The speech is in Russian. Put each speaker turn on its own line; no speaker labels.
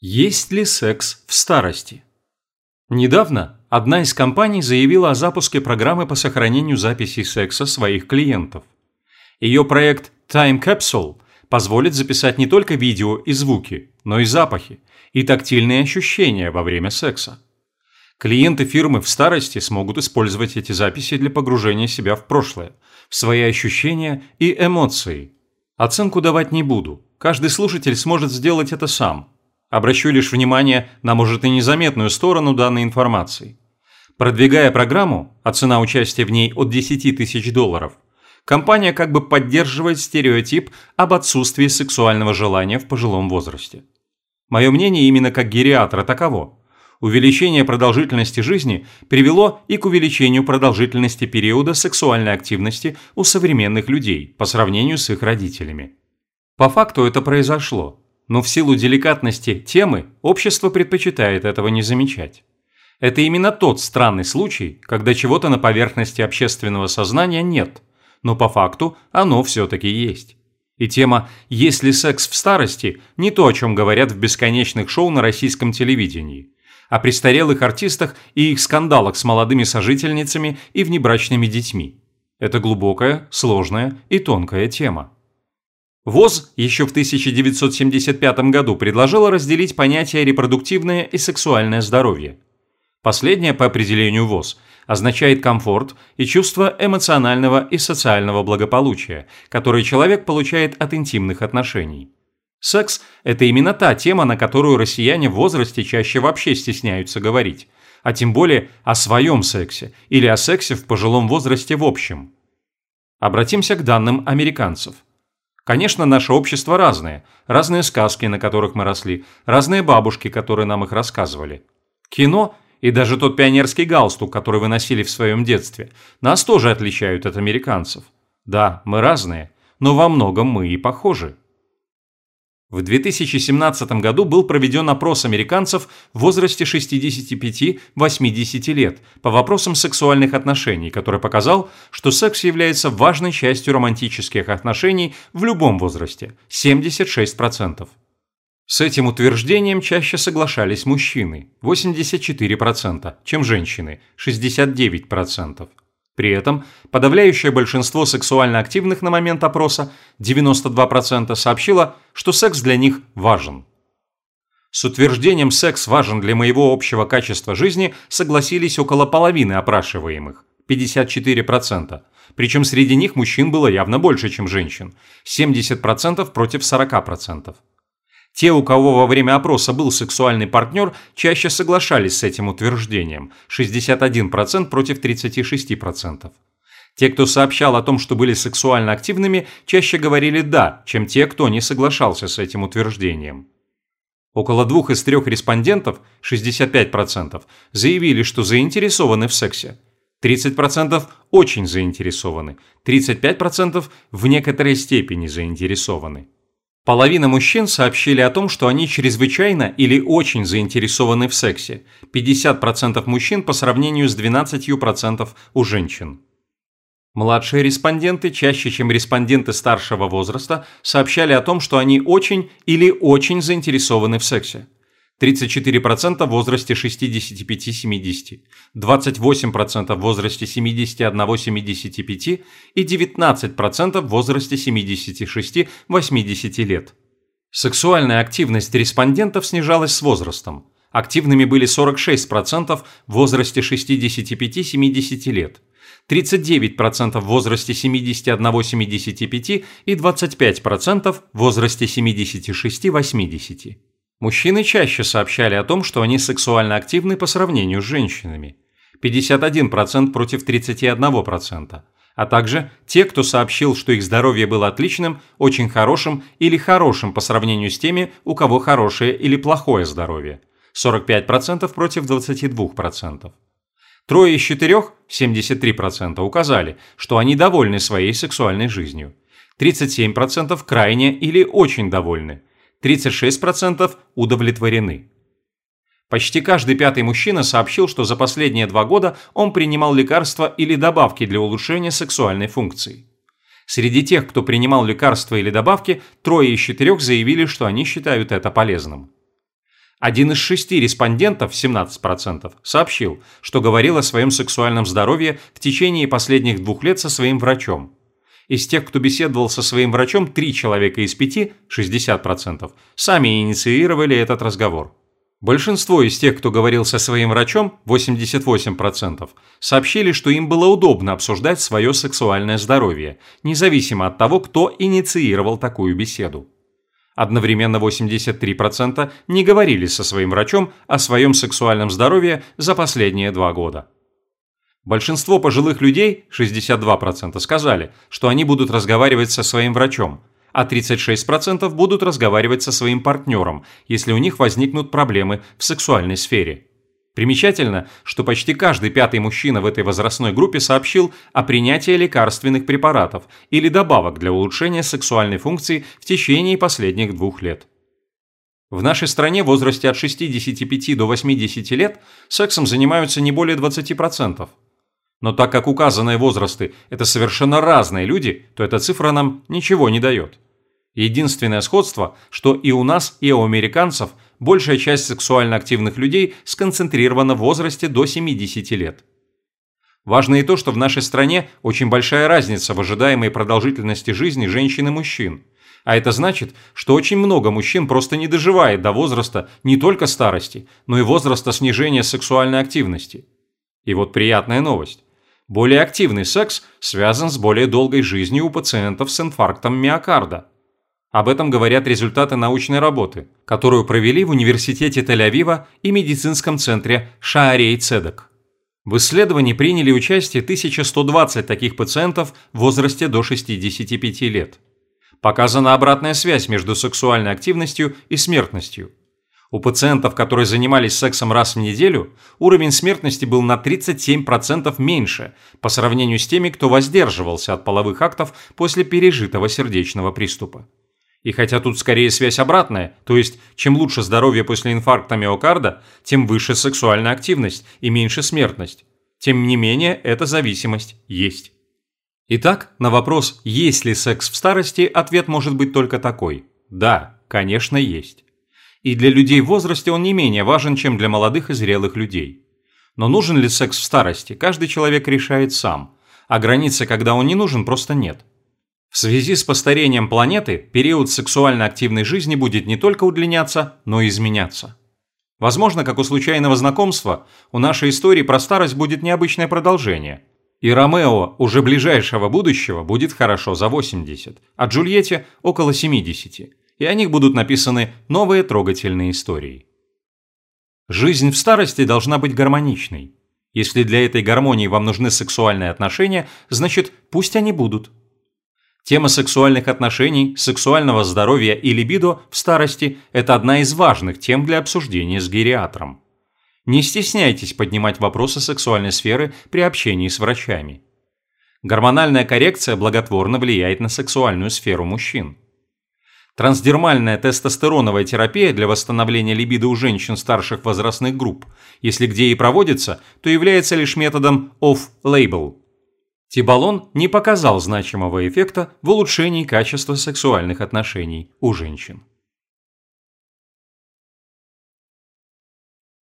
Есть ли секс в старости? Недавно одна из компаний заявила о запуске программы по сохранению записей секса своих клиентов. Ее проект Time Capsule позволит записать не только видео и звуки, но и запахи, и тактильные ощущения во время секса. Клиенты фирмы в старости смогут использовать эти записи для погружения себя в прошлое, в свои ощущения и эмоции. Оценку давать не буду, каждый слушатель сможет сделать это сам. Обращу лишь внимание на, может, и незаметную сторону данной информации. Продвигая программу, а цена участия в ней от 10 тысяч долларов, компания как бы поддерживает стереотип об отсутствии сексуального желания в пожилом возрасте. Мое мнение именно как гериатра таково – Увеличение продолжительности жизни привело и к увеличению продолжительности периода сексуальной активности у современных людей по сравнению с их родителями. По факту это произошло, но в силу деликатности темы общество предпочитает этого не замечать. Это именно тот странный случай, когда чего-то на поверхности общественного сознания нет, но по факту оно все-таки есть. И тема «Есть ли секс в старости» не то, о чем говорят в бесконечных шоу на российском телевидении о престарелых артистах и их скандалах с молодыми сожительницами и внебрачными детьми. Это глубокая, сложная и тонкая тема. ВОЗ еще в 1975 году предложила разделить понятия репродуктивное и сексуальное здоровье. Последнее по определению ВОЗ означает комфорт и чувство эмоционального и социального благополучия, которое человек получает от интимных отношений. Секс – это именно та тема, на которую россияне в возрасте чаще вообще стесняются говорить, а тем более о своем сексе или о сексе в пожилом возрасте в общем. Обратимся к данным американцев. Конечно, наше общество разное, разные сказки, на которых мы росли, разные бабушки, которые нам их рассказывали. Кино и даже тот пионерский галстук, который вы носили в своем детстве, нас тоже отличают от американцев. Да, мы разные, но во многом мы и похожи. В 2017 году был проведен опрос американцев в возрасте 65-80 лет по вопросам сексуальных отношений, который показал, что секс является важной частью романтических отношений в любом возрасте – 76%. С этим утверждением чаще соглашались мужчины – 84%, чем женщины – 69%. При этом подавляющее большинство сексуально активных на момент опроса, 92%, сообщило, что секс для них важен. С утверждением «секс важен для моего общего качества жизни» согласились около половины опрашиваемых – 54%. Причем среди них мужчин было явно больше, чем женщин – 70% против 40%. Те, у кого во время опроса был сексуальный партнер, чаще соглашались с этим утверждением – 61% против 36%. Те, кто сообщал о том, что были сексуально активными, чаще говорили «да», чем те, кто не соглашался с этим утверждением. Около двух из трех респондентов, 65%, заявили, что заинтересованы в сексе. 30% очень заинтересованы, 35% в некоторой степени заинтересованы. Половина мужчин сообщили о том, что они чрезвычайно или очень заинтересованы в сексе. 50% мужчин по сравнению с 12% у женщин. Младшие респонденты, чаще чем респонденты старшего возраста, сообщали о том, что они очень или очень заинтересованы в сексе. 34% в возрасте 65-70, 28% в возрасте 71-75 и 19% в возрасте 76-80 лет. Сексуальная активность респондентов снижалась с возрастом. Активными были 46% в возрасте 65-70 лет, 39% в возрасте 71-75 и 25% в возрасте 76-80. Мужчины чаще сообщали о том, что они сексуально активны по сравнению с женщинами. 51% против 31%. А также те, кто сообщил, что их здоровье было отличным, очень хорошим или хорошим по сравнению с теми, у кого хорошее или плохое здоровье. 45% против 22%. Трое из четырех, 73%, указали, что они довольны своей сексуальной жизнью. 37% крайне или очень довольны – 36% удовлетворены. Почти каждый пятый мужчина сообщил, что за последние два года он принимал лекарства или добавки для улучшения сексуальной функции. Среди тех, кто принимал лекарства или добавки, трое из четырех заявили, что они считают это полезным. Один из шести респондентов, 17%, сообщил, что говорил о своем сексуальном здоровье в течение последних двух лет со своим врачом. Из тех, кто беседовал со своим врачом, три человека из пяти, 60%, сами инициировали этот разговор. Большинство из тех, кто говорил со своим врачом, 88%, сообщили, что им было удобно обсуждать свое сексуальное здоровье, независимо от того, кто инициировал такую беседу. Одновременно 83% не говорили со своим врачом о своем сексуальном здоровье за последние два года. Большинство пожилых людей, 62%, сказали, что они будут разговаривать со своим врачом, а 36% будут разговаривать со своим партнером, если у них возникнут проблемы в сексуальной сфере. Примечательно, что почти каждый пятый мужчина в этой возрастной группе сообщил о принятии лекарственных препаратов или добавок для улучшения сексуальной функции в течение последних двух лет. В нашей стране в возрасте от 65 до 80 лет сексом занимаются не более 20%. Но так как указанные возрасты – это совершенно разные люди, то эта цифра нам ничего не дает. Единственное сходство, что и у нас, и у американцев – большая часть сексуально активных людей сконцентрирована в возрасте до 70 лет. Важно и то, что в нашей стране очень большая разница в ожидаемой продолжительности жизни женщин и мужчин. А это значит, что очень много мужчин просто не доживает до возраста не только старости, но и возраста снижения сексуальной активности. И вот приятная новость. Более активный секс связан с более долгой жизнью у пациентов с инфарктом миокарда – об этом говорят результаты научной работы, которую провели в Университете Тель-Авива и медицинском центре Шаарей Цедек. В исследовании приняли участие 1120 таких пациентов в возрасте до 65 лет. Показана обратная связь между сексуальной активностью и смертностью. У пациентов, которые занимались сексом раз в неделю, уровень смертности был на 37% меньше по сравнению с теми, кто воздерживался от половых актов после пережитого сердечного приступа. И хотя тут скорее связь обратная, то есть чем лучше здоровье после инфаркта миокарда, тем выше сексуальная активность и меньше смертность. Тем не менее, эта зависимость есть. Итак, на вопрос «Есть ли секс в старости?» ответ может быть только такой – да, конечно, есть. И для людей в возрасте он не менее важен, чем для молодых и зрелых людей. Но нужен ли секс в старости, каждый человек решает сам, а границы, когда он не нужен, просто нет – в связи с постарением планеты период сексуально активной жизни будет не только удлиняться, но и изменяться. Возможно, как у случайного знакомства, у нашей истории про старость будет необычное продолжение. И Ромео уже ближайшего будущего будет хорошо за 80, а Джульетте – около 70, и о них будут написаны новые трогательные истории. Жизнь в старости должна быть гармоничной. Если для этой гармонии вам нужны сексуальные отношения, значит, пусть они будут – Тема сексуальных отношений, сексуального здоровья и либидо в старости – это одна из важных тем для обсуждения с гериатром. Не стесняйтесь поднимать вопросы сексуальной сферы при общении с врачами. Гормональная коррекция благотворно влияет на сексуальную сферу мужчин. Трансдермальная тестостероновая терапия для восстановления либидо у женщин старших возрастных групп, если где и проводится, то является лишь методом off-label – Тибалон не показал значимого эффекта в улучшении качества сексуальных отношений у женщин.